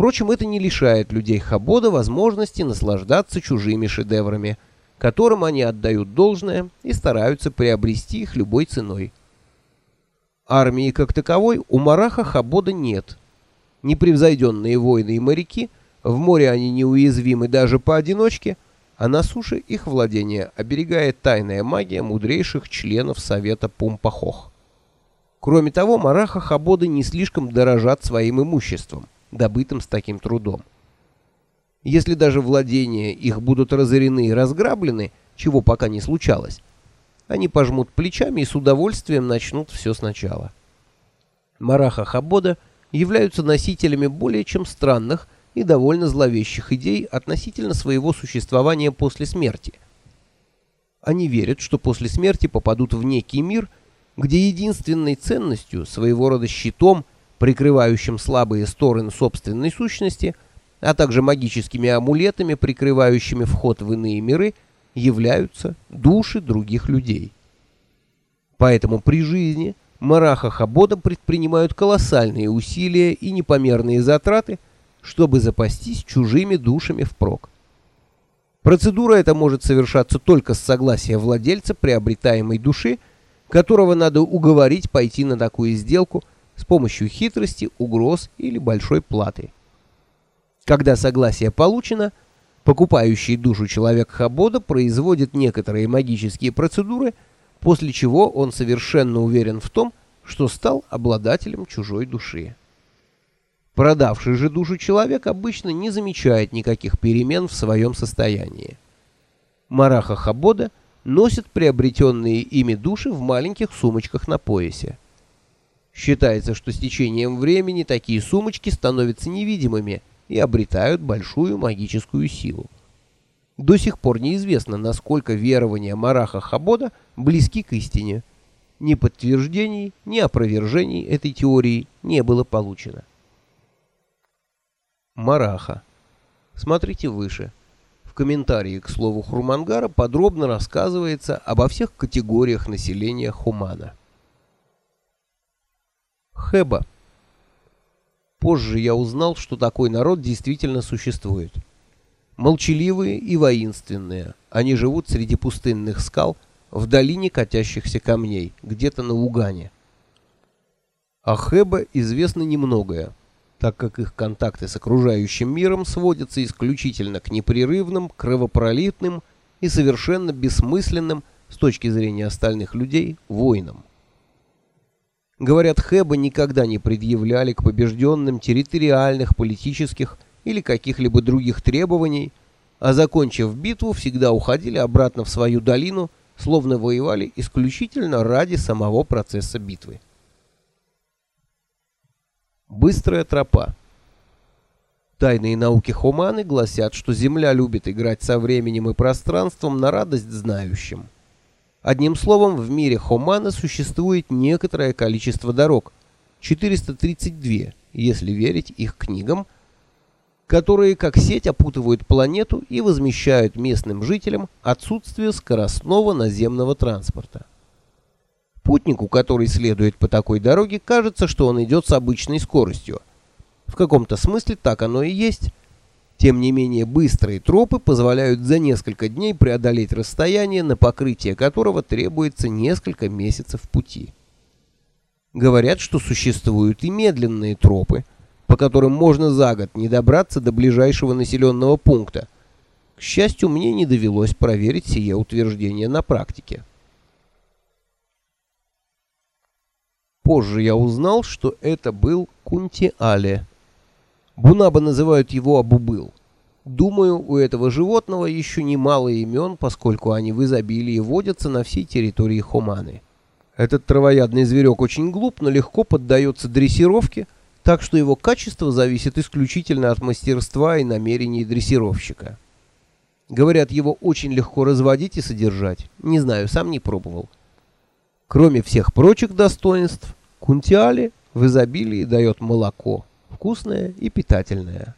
Впрочем, это не лишает людей Хабода возможности наслаждаться чужими шедеврами, которым они отдают должное и стараются приобрести их любой ценой. Армии как таковой у Мараха Хабода нет. Непревзойденные воины и моряки, в море они неуязвимы даже поодиночке, а на суше их владение оберегает тайная магия мудрейших членов Совета Пумпахох. Кроме того, Мараха Хабоды не слишком дорожат своим имуществом, добытым с таким трудом. Если даже владения их будут разорены и разграблены, чего пока не случалось, они пожмут плечами и с удовольствием начнут все сначала. Мараха Хабода являются носителями более чем странных и довольно зловещих идей относительно своего существования после смерти. Они верят, что после смерти попадут в некий мир, где единственной ценностью, своего рода щитом, прикрывающим слабые стороны собственной сущности, а также магическими амулетами, прикрывающими вход в иные миры, являются души других людей. Поэтому при жизни Мараха Хабода предпринимают колоссальные усилия и непомерные затраты, чтобы запастись чужими душами впрок. Процедура эта может совершаться только с согласия владельца приобретаемой души, которого надо уговорить пойти на такую сделку с помощью хитрости, угроз или большой платы. Когда согласие получено, покупающий душу человек Хабода производит некоторые магические процедуры, после чего он совершенно уверен в том, что стал обладателем чужой души. Продавший же душу человек обычно не замечает никаких перемен в своем состоянии. Мараха Хабода носит приобретенные ими души в маленьких сумочках на поясе. Считается, что с течением времени такие сумочки становятся невидимыми и обретают большую магическую силу. До сих пор неизвестно, насколько верования Мараха Хабода близки к истине. Ни подтверждений, ни опровержений этой теории не было получено. Мараха. Смотрите выше. В комментарии к слову Хурмангара подробно рассказывается обо всех категориях населения Хумана. Хэба. Позже я узнал, что такой народ действительно существует. Молчаливые и воинственные, они живут среди пустынных скал, в долине катящихся камней, где-то на Угане. О Хэба известно немногое, так как их контакты с окружающим миром сводятся исключительно к непрерывным, кровопролитным и совершенно бессмысленным с точки зрения остальных людей войнам. Говорят, Хэба никогда не предъявляли к побежденным территориальных, политических или каких-либо других требований, а закончив битву, всегда уходили обратно в свою долину, словно воевали исключительно ради самого процесса битвы. Быстрая тропа Тайные науки Хуманы гласят, что Земля любит играть со временем и пространством на радость знающим. Одним словом, в мире Хомана существует некоторое количество дорог, 432, если верить их книгам, которые как сеть опутывают планету и возмещают местным жителям отсутствие скоростного наземного транспорта. Путнику, который следует по такой дороге, кажется, что он идет с обычной скоростью. В каком-то смысле так оно и есть, тем не менее, быстрые тропы позволяют за несколько дней преодолеть расстояние, на покрытие которого требуется несколько месяцев пути. Говорят, что существуют и медленные тропы, по которым можно за год не добраться до ближайшего населенного пункта. К счастью, мне не довелось проверить сие утверждение на практике. Позже я узнал, что это был Кунти-Але. Бунаба называют его Абубыл. Думаю, у этого животного еще немало имен, поскольку они в изобилии водятся на всей территории Хоманы. Этот травоядный зверек очень глуп, но легко поддается дрессировке, так что его качество зависит исключительно от мастерства и намерений дрессировщика. Говорят, его очень легко разводить и содержать. Не знаю, сам не пробовал. Кроме всех прочих достоинств, кунтиали в изобилии дает молоко вкусное и питательное.